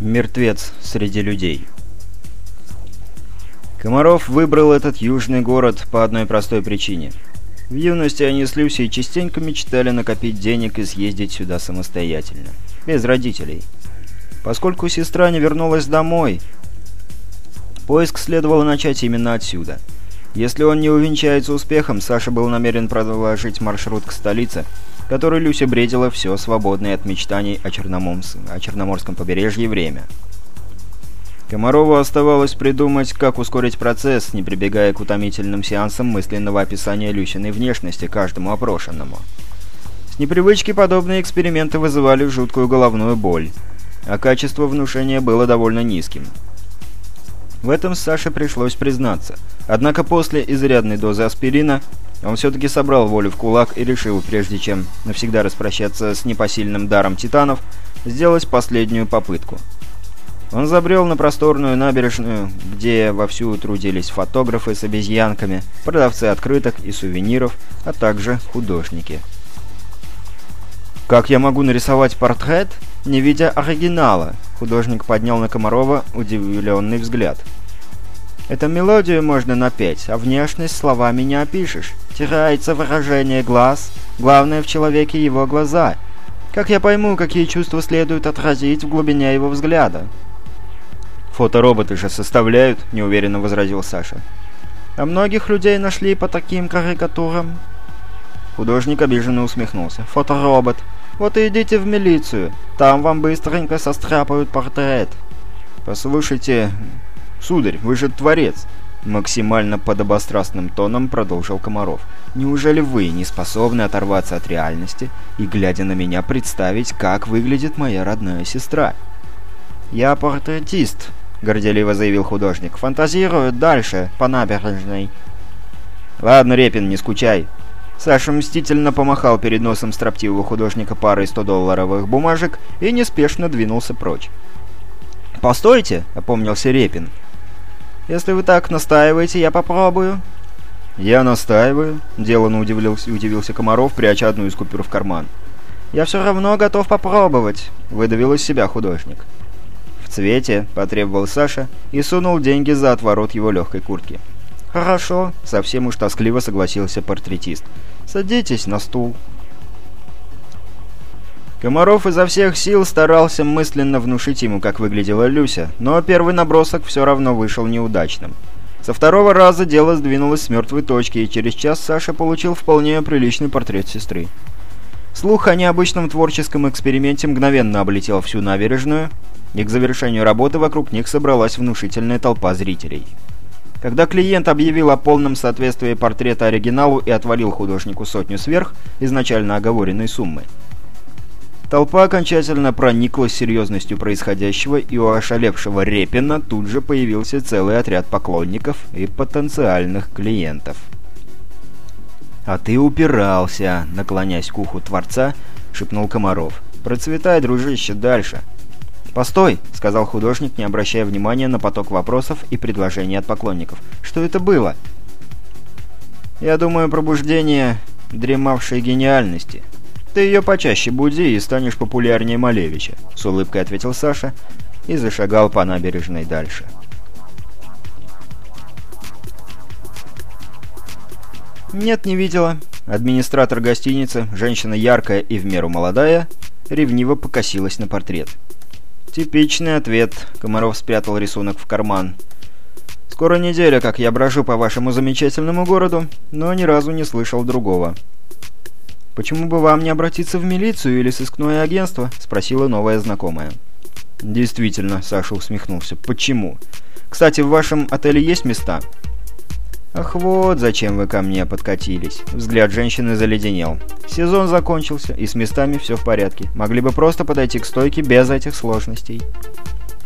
Мертвец среди людей. Комаров выбрал этот южный город по одной простой причине. В юности они с Люсей частенько мечтали накопить денег и съездить сюда самостоятельно, без родителей. Поскольку сестра не вернулась домой, поиск следовало начать именно отсюда. Если он не увенчается успехом, Саша был намерен продолжить маршрут к столице, которой Люся бредила все свободное от мечтаний о, Черноморс... о Черноморском побережье время. Комарову оставалось придумать, как ускорить процесс, не прибегая к утомительным сеансам мысленного описания Люсиной внешности каждому опрошенному. С непривычки подобные эксперименты вызывали жуткую головную боль, а качество внушения было довольно низким. В этом Саше пришлось признаться. Однако после изрядной дозы аспирина он все-таки собрал волю в кулак и решил, прежде чем навсегда распрощаться с непосильным даром титанов, сделать последнюю попытку. Он забрел на просторную набережную, где вовсю трудились фотографы с обезьянками, продавцы открыток и сувениров, а также художники. «Как я могу нарисовать портрет, не видя оригинала?» Художник поднял на Комарова удивленный взгляд. Эту мелодию можно напеть, а внешность словами не опишешь. Теряется выражение глаз. Главное в человеке его глаза. Как я пойму, какие чувства следует отразить в глубине его взгляда? «Фотороботы же составляют», — неуверенно возразил Саша. «А многих людей нашли по таким карикатурам?» Художник обиженно усмехнулся. «Фоторобот. Вот и идите в милицию. Там вам быстренько состряпают портрет». «Послушайте, «Сударь, вы же творец!» Максимально подобострастным тоном продолжил Комаров. «Неужели вы не способны оторваться от реальности и, глядя на меня, представить, как выглядит моя родная сестра?» «Я портретист», — горделиво заявил художник. «Фантазирую дальше, по набережной». «Ладно, Репин, не скучай». Саша мстительно помахал перед носом строптивого художника парой 100-долларовых бумажек и неспешно двинулся прочь. «Постойте!» — опомнился Репин. Если вы так настаиваете, я попробую». «Я настаиваю», — деланно удивился, удивился Комаров, пряча одну из купюр в карман. «Я все равно готов попробовать», — выдавил из себя художник. «В цвете», — потребовал Саша и сунул деньги за отворот его легкой куртки. «Хорошо», — совсем уж тоскливо согласился портретист. «Садитесь на стул». Комаров изо всех сил старался мысленно внушить ему, как выглядела Люся, но первый набросок все равно вышел неудачным. Со второго раза дело сдвинулось с мертвой точки, и через час Саша получил вполне приличный портрет сестры. Слух о необычном творческом эксперименте мгновенно облетел всю набережную, и к завершению работы вокруг них собралась внушительная толпа зрителей. Когда клиент объявил о полном соответствии портрета оригиналу и отвалил художнику сотню сверх изначально оговоренной суммы, Толпа окончательно прониклась серьезностью происходящего, и у ошалевшего Репина тут же появился целый отряд поклонников и потенциальных клиентов. «А ты упирался», — наклонясь к уху Творца, шепнул Комаров. «Процветай, дружище, дальше». «Постой», — сказал художник, не обращая внимания на поток вопросов и предложений от поклонников. «Что это было?» «Я думаю, пробуждение дремавшей гениальности», «Ты ее почаще буди и станешь популярнее Малевича», — с улыбкой ответил Саша и зашагал по набережной дальше. «Нет, не видела». Администратор гостиницы, женщина яркая и в меру молодая, ревниво покосилась на портрет. «Типичный ответ», — Комаров спрятал рисунок в карман. «Скоро неделя, как я брожу по вашему замечательному городу, но ни разу не слышал другого». «Почему бы вам не обратиться в милицию или сыскное агентство?» — спросила новая знакомая. «Действительно», — Саша усмехнулся. «Почему? Кстати, в вашем отеле есть места?» «Ах, вот зачем вы ко мне подкатились!» Взгляд женщины заледенел. «Сезон закончился, и с местами все в порядке. Могли бы просто подойти к стойке без этих сложностей».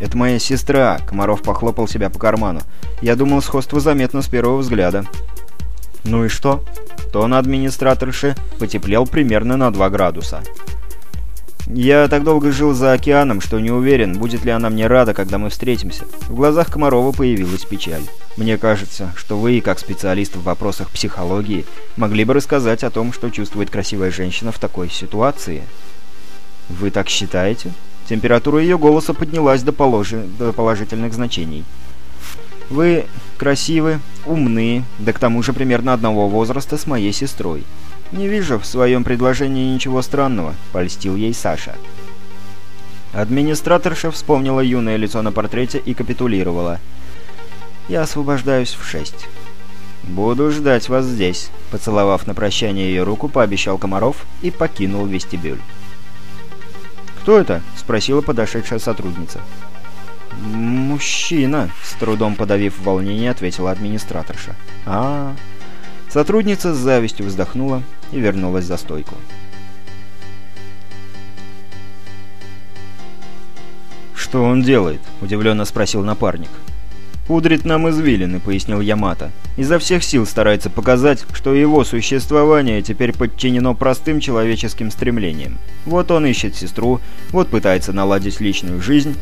«Это моя сестра», — Комаров похлопал себя по карману. «Я думал, сходство заметно с первого взгляда». «Ну и что?» Тон администраторши потеплел примерно на 2 градуса. «Я так долго жил за океаном, что не уверен, будет ли она мне рада, когда мы встретимся». В глазах Комарова появилась печаль. «Мне кажется, что вы, как специалист в вопросах психологии, могли бы рассказать о том, что чувствует красивая женщина в такой ситуации». «Вы так считаете?» Температура ее голоса поднялась до, положи... до положительных значений. «Вы красивы, умны, да к тому же примерно одного возраста с моей сестрой. Не вижу в своем предложении ничего странного», — польстил ей Саша. Администраторша вспомнила юное лицо на портрете и капитулировала. «Я освобождаюсь в шесть». «Буду ждать вас здесь», — поцеловав на прощание ее руку, пообещал Комаров и покинул вестибюль. «Кто это?» — спросила подошедшая сотрудница. «Мужчина», — с трудом подавив волнение, ответила администраторша. а, -а, -а. Сотрудница с завистью вздохнула и вернулась за стойку. «Что он делает?» — удивленно спросил напарник. «Пудрит нам извилины», — пояснил Ямато. «Изо всех сил старается показать, что его существование теперь подчинено простым человеческим стремлениям. Вот он ищет сестру, вот пытается наладить личную жизнь,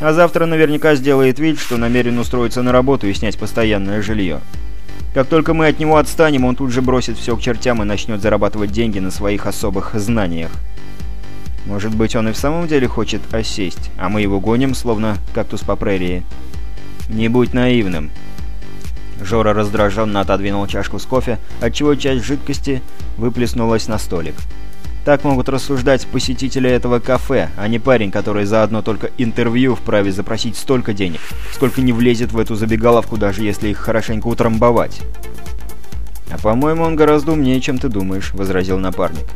а завтра наверняка сделает вид, что намерен устроиться на работу и снять постоянное жилье. Как только мы от него отстанем, он тут же бросит все к чертям и начнет зарабатывать деньги на своих особых знаниях. Может быть, он и в самом деле хочет осесть, а мы его гоним, словно кактус по прерии. Не будь наивным. Жора раздраженно отодвинул чашку с кофе, отчего часть жидкости выплеснулась на столик. Так могут рассуждать посетители этого кафе, а не парень, который за одно только интервью вправе запросить столько денег, сколько не влезет в эту забегаловку, даже если их хорошенько утрамбовать. «А по-моему, он гораздо умнее, чем ты думаешь», — возразил напарник.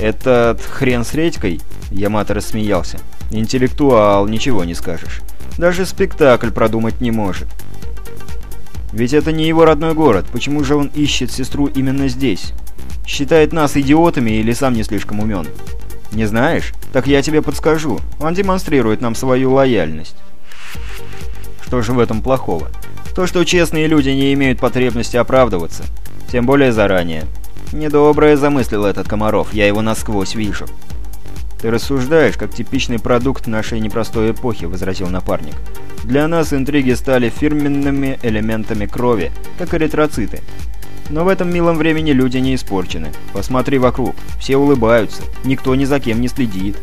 «Этот хрен с редькой?» — Ямато рассмеялся. «Интеллектуал, ничего не скажешь. Даже спектакль продумать не может. Ведь это не его родной город. Почему же он ищет сестру именно здесь? Считает нас идиотами или сам не слишком умен? Не знаешь? Так я тебе подскажу. Он демонстрирует нам свою лояльность. Что же в этом плохого? То, что честные люди не имеют потребности оправдываться. Тем более заранее. Недоброе замыслил этот Комаров, я его насквозь вижу. «Ты рассуждаешь, как типичный продукт нашей непростой эпохи», — возразил напарник. «Для нас интриги стали фирменными элементами крови, как эритроциты. Но в этом милом времени люди не испорчены. Посмотри вокруг, все улыбаются, никто ни за кем не следит».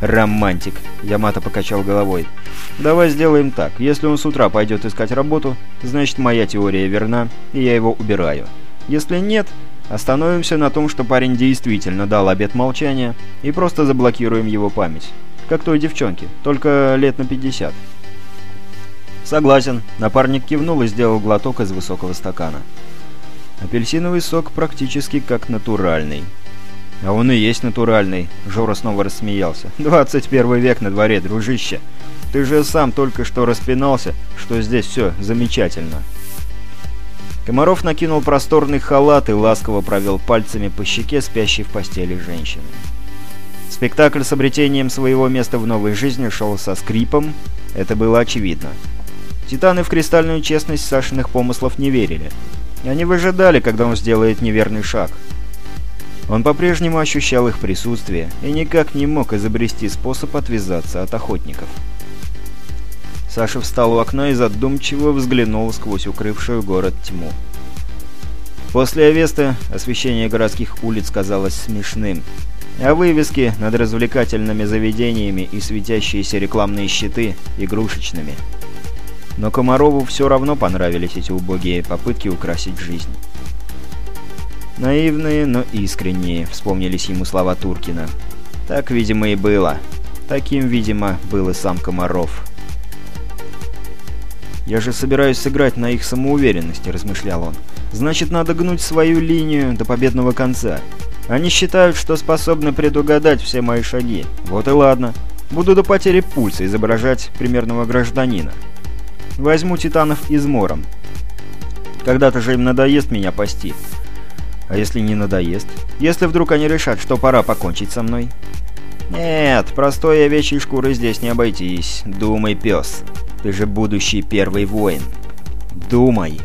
«Романтик», — Ямато покачал головой. «Давай сделаем так. Если он с утра пойдет искать работу, значит моя теория верна, и я его убираю. Если нет, остановимся на том, что парень действительно дал обет молчания, и просто заблокируем его память. Как той девчонке, только лет на 50. Согласен. Напарник кивнул и сделал глоток из высокого стакана. Апельсиновый сок практически как натуральный. А он и есть натуральный. Жора снова рассмеялся. 21 век на дворе, дружище. Ты же сам только что распинался, что здесь все замечательно. Комаров накинул просторный халат и ласково провел пальцами по щеке спящей в постели женщины. Спектакль с обретением своего места в новой жизни шел со скрипом, это было очевидно. Титаны в кристальную честность Сашиных помыслов не верили. Они выжидали, когда он сделает неверный шаг. Он по-прежнему ощущал их присутствие и никак не мог изобрести способ отвязаться от охотников. Саша встал у окна и задумчиво взглянул сквозь укрывшую город тьму. После Авеста освещение городских улиц казалось смешным, а вывески над развлекательными заведениями и светящиеся рекламные щиты – игрушечными. Но Комарову все равно понравились эти убогие попытки украсить жизнь. Наивные, но искренние, вспомнились ему слова Туркина. Так, видимо, и было. Таким, видимо, был и сам Комаров. «Я же собираюсь сыграть на их самоуверенности», — размышлял он. «Значит, надо гнуть свою линию до победного конца. Они считают, что способны предугадать все мои шаги. Вот и ладно. Буду до потери пульса изображать примерного гражданина. Возьму титанов измором. Когда-то же им надоест меня пасти. А если не надоест? Если вдруг они решат, что пора покончить со мной?» «Нет, простой овечьей шкуры здесь не обойтись. Думай, пес». Ты же будущий первый воин. Думай.